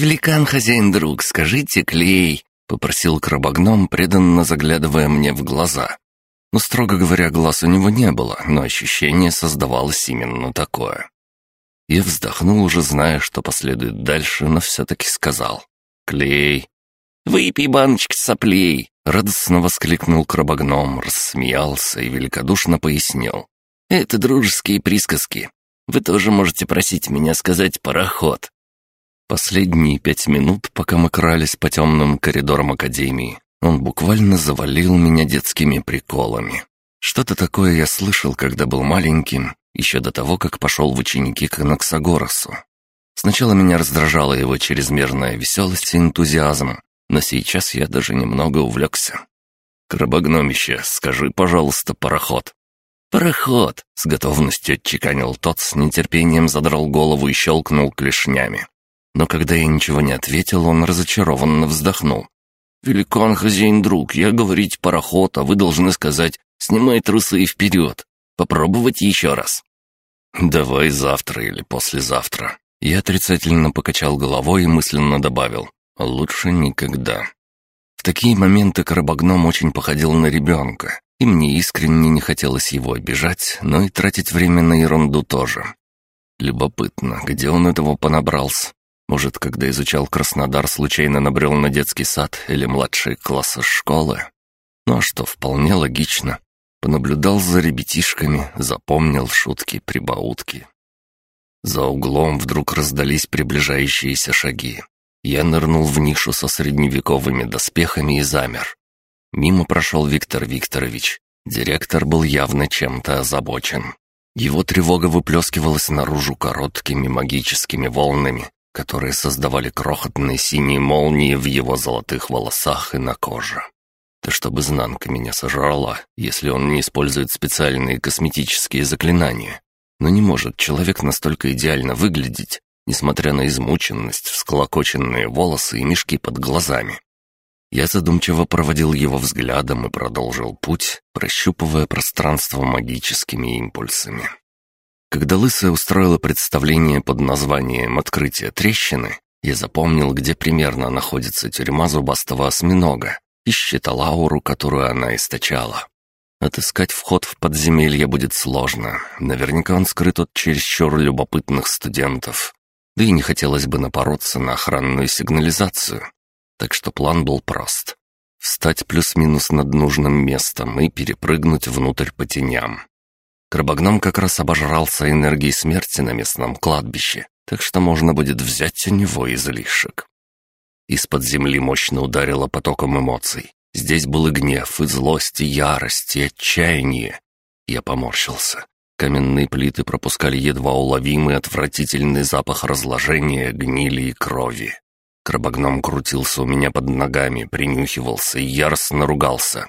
«Великан, хозяин-друг, скажите клей!» — попросил крабогном, преданно заглядывая мне в глаза. Но, строго говоря, глаз у него не было, но ощущение создавалось именно такое. Я вздохнул, уже зная, что последует дальше, но все-таки сказал. «Клей!» «Выпей баночки соплей!» — радостно воскликнул крабогном, рассмеялся и великодушно пояснил. «Это дружеские присказки. Вы тоже можете просить меня сказать «пароход». Последние пять минут, пока мы крались по темным коридорам Академии, он буквально завалил меня детскими приколами. Что-то такое я слышал, когда был маленьким, еще до того, как пошел в ученики к Анаксагоросу. Сначала меня раздражала его чрезмерная веселость и энтузиазм, но сейчас я даже немного увлекся. «Крабогномище, скажи, пожалуйста, пароход». «Пароход!» — с готовностью отчеканил тот, с нетерпением задрал голову и щелкнул клешнями. Но когда я ничего не ответил, он разочарованно вздохнул. «Великан, хозяин, друг, я говорить пароход, а вы должны сказать «снимай трусы и вперед». Попробовать еще раз». «Давай завтра или послезавтра». Я отрицательно покачал головой и мысленно добавил «лучше никогда». В такие моменты крабогном очень походил на ребенка, и мне искренне не хотелось его обижать, но и тратить время на ерунду тоже. Любопытно, где он этого понабрался? Может, когда изучал Краснодар, случайно набрел на детский сад или младшие классы школы? Ну а что, вполне логично. Понаблюдал за ребятишками, запомнил шутки-прибаутки. За углом вдруг раздались приближающиеся шаги. Я нырнул в нишу со средневековыми доспехами и замер. Мимо прошел Виктор Викторович. Директор был явно чем-то озабочен. Его тревога выплескивалась наружу короткими магическими волнами, которые создавали крохотные синие молнии в его золотых волосах и на коже. Да чтобы знанка меня сожрала, если он не использует специальные косметические заклинания. Но не может человек настолько идеально выглядеть, несмотря на измученность, всколокоченные волосы и мешки под глазами. Я задумчиво проводил его взглядом и продолжил путь, прощупывая пространство магическими импульсами. Когда Лысая устроила представление под названием «Открытие трещины», я запомнил, где примерно находится тюрьма зубастого осьминога и считал ауру, которую она источала. Отыскать вход в подземелье будет сложно. Наверняка он скрыт от чересчур любопытных студентов. Да и не хотелось бы напороться на охранную сигнализацию. Так что план был прост. Встать плюс-минус над нужным местом и перепрыгнуть внутрь по теням. Крабогном как раз обожрался энергией смерти на местном кладбище, так что можно будет взять у него излишек. Из-под земли мощно ударило потоком эмоций. Здесь был и гнев, и злость, и ярость, и отчаяние. Я поморщился. Каменные плиты пропускали едва уловимый отвратительный запах разложения, гнили и крови. Крабогном крутился у меня под ногами, принюхивался и яростно ругался.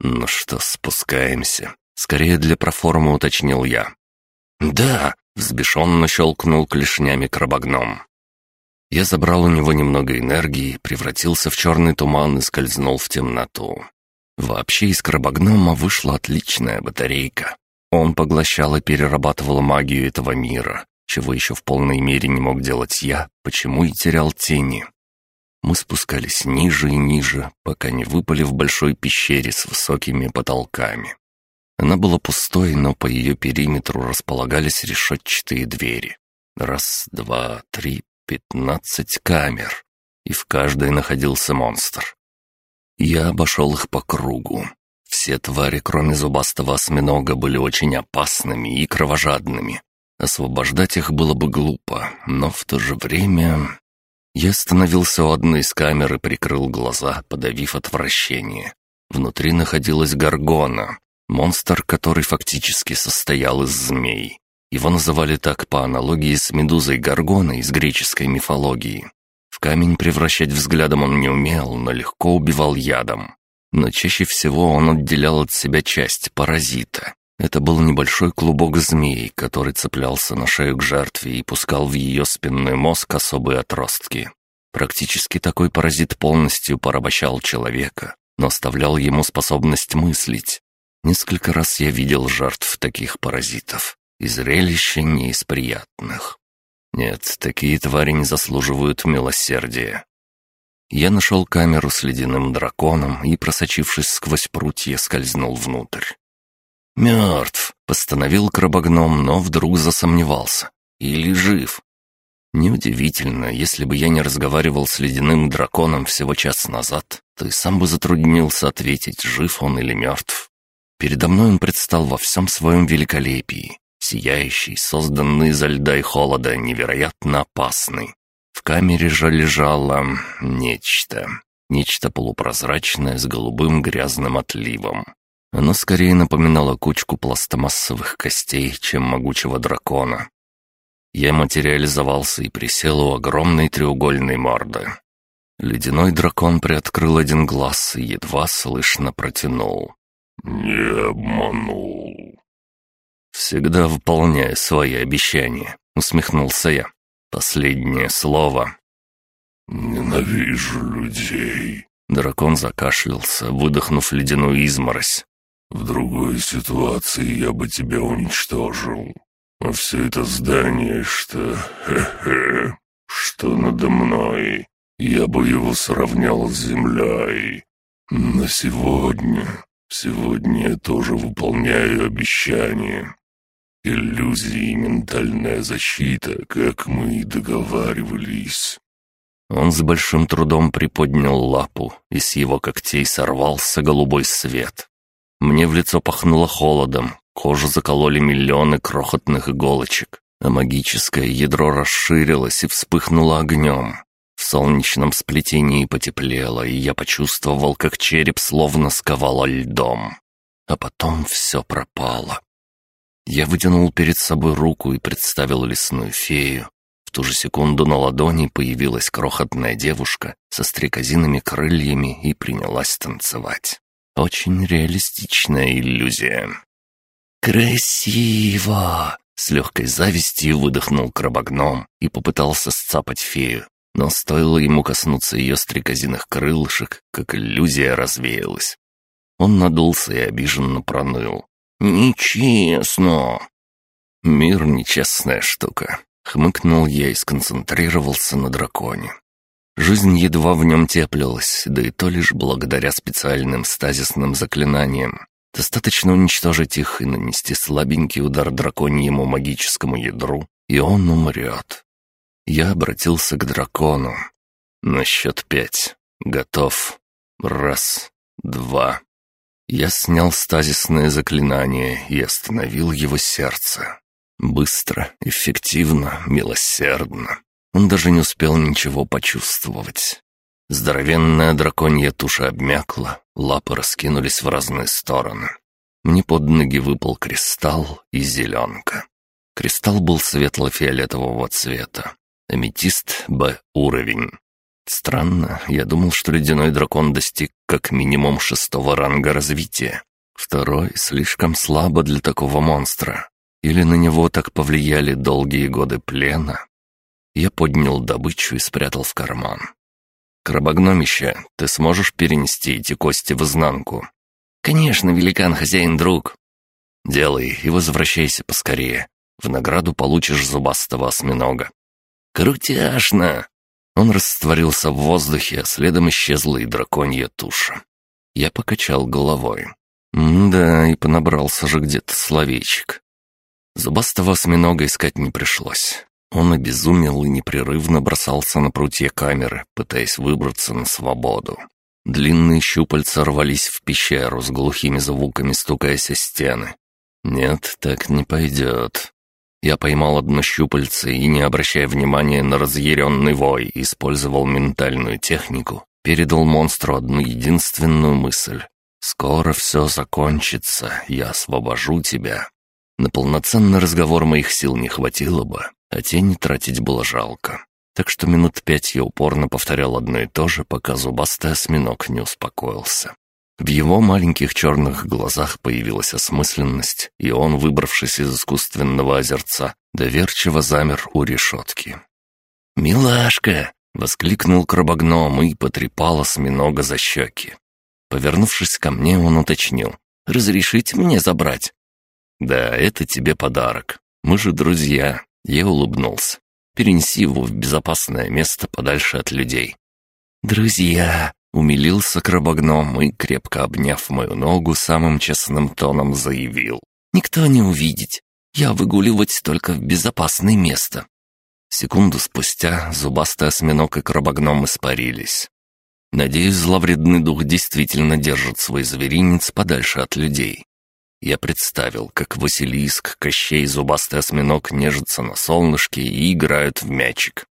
«Ну что, спускаемся?» Скорее для проформы уточнил я. «Да!» — взбешенно щелкнул клешнями крабогном. Я забрал у него немного энергии, превратился в черный туман и скользнул в темноту. Вообще из крабогнома вышла отличная батарейка. Он поглощал и перерабатывал магию этого мира, чего еще в полной мере не мог делать я, почему и терял тени. Мы спускались ниже и ниже, пока не выпали в большой пещере с высокими потолками. Она была пустой, но по ее периметру располагались решетчатые двери. Раз, два, три, пятнадцать камер. И в каждой находился монстр. Я обошел их по кругу. Все твари, кроме зубастого осьминога, были очень опасными и кровожадными. Освобождать их было бы глупо, но в то же время... Я остановился у одной из камер и прикрыл глаза, подавив отвращение. Внутри находилась горгона, Монстр, который фактически состоял из змей. Его называли так по аналогии с медузой Гаргоной из греческой мифологии. В камень превращать взглядом он не умел, но легко убивал ядом. Но чаще всего он отделял от себя часть паразита. Это был небольшой клубок змей, который цеплялся на шею к жертве и пускал в ее спинной мозг особые отростки. Практически такой паразит полностью порабощал человека, но оставлял ему способность мыслить, Несколько раз я видел жертв таких паразитов, и зрелище не из приятных. Нет, такие твари не заслуживают милосердия. Я нашел камеру с ледяным драконом и, просочившись сквозь прутья, скользнул внутрь. «Мертв!» — постановил крабогном, но вдруг засомневался. «Или жив?» Неудивительно, если бы я не разговаривал с ледяным драконом всего час назад, то и сам бы затруднился ответить, жив он или мертв. Передо мной он предстал во всем своем великолепии, сияющий, созданный изо льда и холода, невероятно опасный. В камере же лежало нечто, нечто полупрозрачное с голубым грязным отливом. Оно скорее напоминало кучку пластмассовых костей, чем могучего дракона. Я материализовался и присел у огромной треугольной морды. Ледяной дракон приоткрыл один глаз и едва слышно протянул. «Не обманул». «Всегда выполняю свои обещания», — усмехнулся я. «Последнее слово». «Ненавижу людей». Дракон закашлялся, выдохнув ледяную изморозь. «В другой ситуации я бы тебя уничтожил. А все это здание, что... Хе-хе, что надо мной, я бы его сравнял с землей. На сегодня Сегодня я тоже выполняю обещание. Иллюзии и ментальная защита, как мы и договаривались». Он с большим трудом приподнял лапу, и с его когтей сорвался голубой свет. Мне в лицо пахнуло холодом, кожу закололи миллионы крохотных иголочек, а магическое ядро расширилось и вспыхнуло огнем. Солнечном сплетении потеплело, и я почувствовал, как череп словно сковало льдом. А потом все пропало. Я вытянул перед собой руку и представил лесную фею. В ту же секунду на ладони появилась крохотная девушка со стрекозиными крыльями и принялась танцевать. Очень реалистичная иллюзия. «Красиво!» — с легкой завистью выдохнул крабогном и попытался сцапать фею, но стоило ему коснуться ее стрекозиных крылышек, как иллюзия развеялась. Он надулся и обиженно проныл. «Нечестно!» «Мир — нечестная штука», — хмыкнул я и сконцентрировался на драконе. Жизнь едва в нем теплилась, да и то лишь благодаря специальным стазисным заклинаниям. Достаточно уничтожить их и нанести слабенький удар драконьему магическому ядру, и он умрет. Я обратился к дракону. На счет пять. Готов. Раз, два. Я снял стазисное заклинание и остановил его сердце. Быстро, эффективно, милосердно. Он даже не успел ничего почувствовать. Здоровенная драконья туша обмякла, лапы раскинулись в разные стороны. Мне под ноги выпал кристалл и зеленка. Кристалл был светло-фиолетового цвета, Аметист Б уровень. Странно, я думал, что ледяной дракон достиг как минимум шестого ранга развития. Второй слишком слабо для такого монстра. Или на него так повлияли долгие годы плена. Я поднял добычу и спрятал в карман. «Крабогномище, ты сможешь перенести эти кости в изнанку?» «Конечно, великан-хозяин-друг». «Делай и возвращайся поскорее. В награду получишь зубастого осьминога. «Крутяшно!» Он растворился в воздухе, а следом исчезла и драконья туша. Я покачал головой. да, и понабрался же где-то словечек. Зубастого осьминога искать не пришлось. Он обезумел и непрерывно бросался на прутья камеры, пытаясь выбраться на свободу. Длинные щупальца рвались в пещеру с глухими звуками, стукаясь о стены. «Нет, так не пойдет. Я поймал одно щупальце и, не обращая внимания на разъяренный вой, использовал ментальную технику, передал монстру одну единственную мысль. «Скоро все закончится, я освобожу тебя». На полноценный разговор моих сил не хватило бы, а тени тратить было жалко. Так что минут пять я упорно повторял одно и то же, пока зубастый осьминог не успокоился. В его маленьких черных глазах появилась осмысленность, и он, выбравшись из искусственного озерца, доверчиво замер у решетки. «Милашка!» — воскликнул крабогном и потрепал осьминога за щеки. Повернувшись ко мне, он уточнил. «Разрешите мне забрать?» «Да, это тебе подарок. Мы же друзья», — я улыбнулся. Перенеси его в безопасное место подальше от людей». «Друзья!» — умилился крабогном и, крепко обняв мою ногу, самым честным тоном заявил. «Никто не увидит. Я выгуливать только в безопасное место». Секунду спустя зубастый осьминог и крабогном испарились. Надеюсь, зловредный дух действительно держит свой зверинец подальше от людей. Я представил, как Василиск, Кощей и зубастый осьминог нежатся на солнышке и играют в мячик.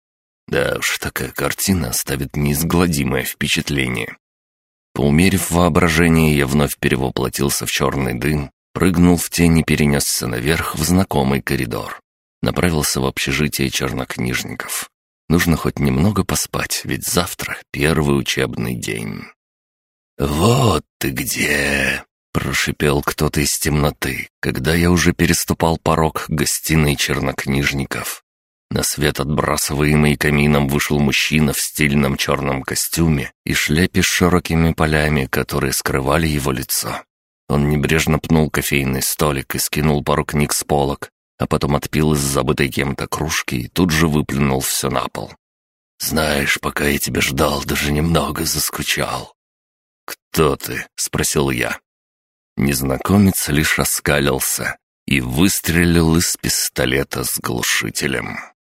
Да уж, такая картина оставит неизгладимое впечатление. Поумерив воображение, я вновь перевоплотился в черный дым, прыгнул в тень и перенесся наверх в знакомый коридор. Направился в общежитие чернокнижников. Нужно хоть немного поспать, ведь завтра первый учебный день. «Вот ты где!» Прошипел кто-то из темноты, когда я уже переступал порог гостиной чернокнижников. На свет, отбрасываемый камином, вышел мужчина в стильном черном костюме и шляпе с широкими полями, которые скрывали его лицо. Он небрежно пнул кофейный столик и скинул пару книг с полок, а потом отпил из забытой кем-то кружки и тут же выплюнул все на пол. «Знаешь, пока я тебя ждал, даже немного заскучал». «Кто ты?» — спросил я. Незнакомец лишь оскалился и выстрелил из пистолета с глушителем.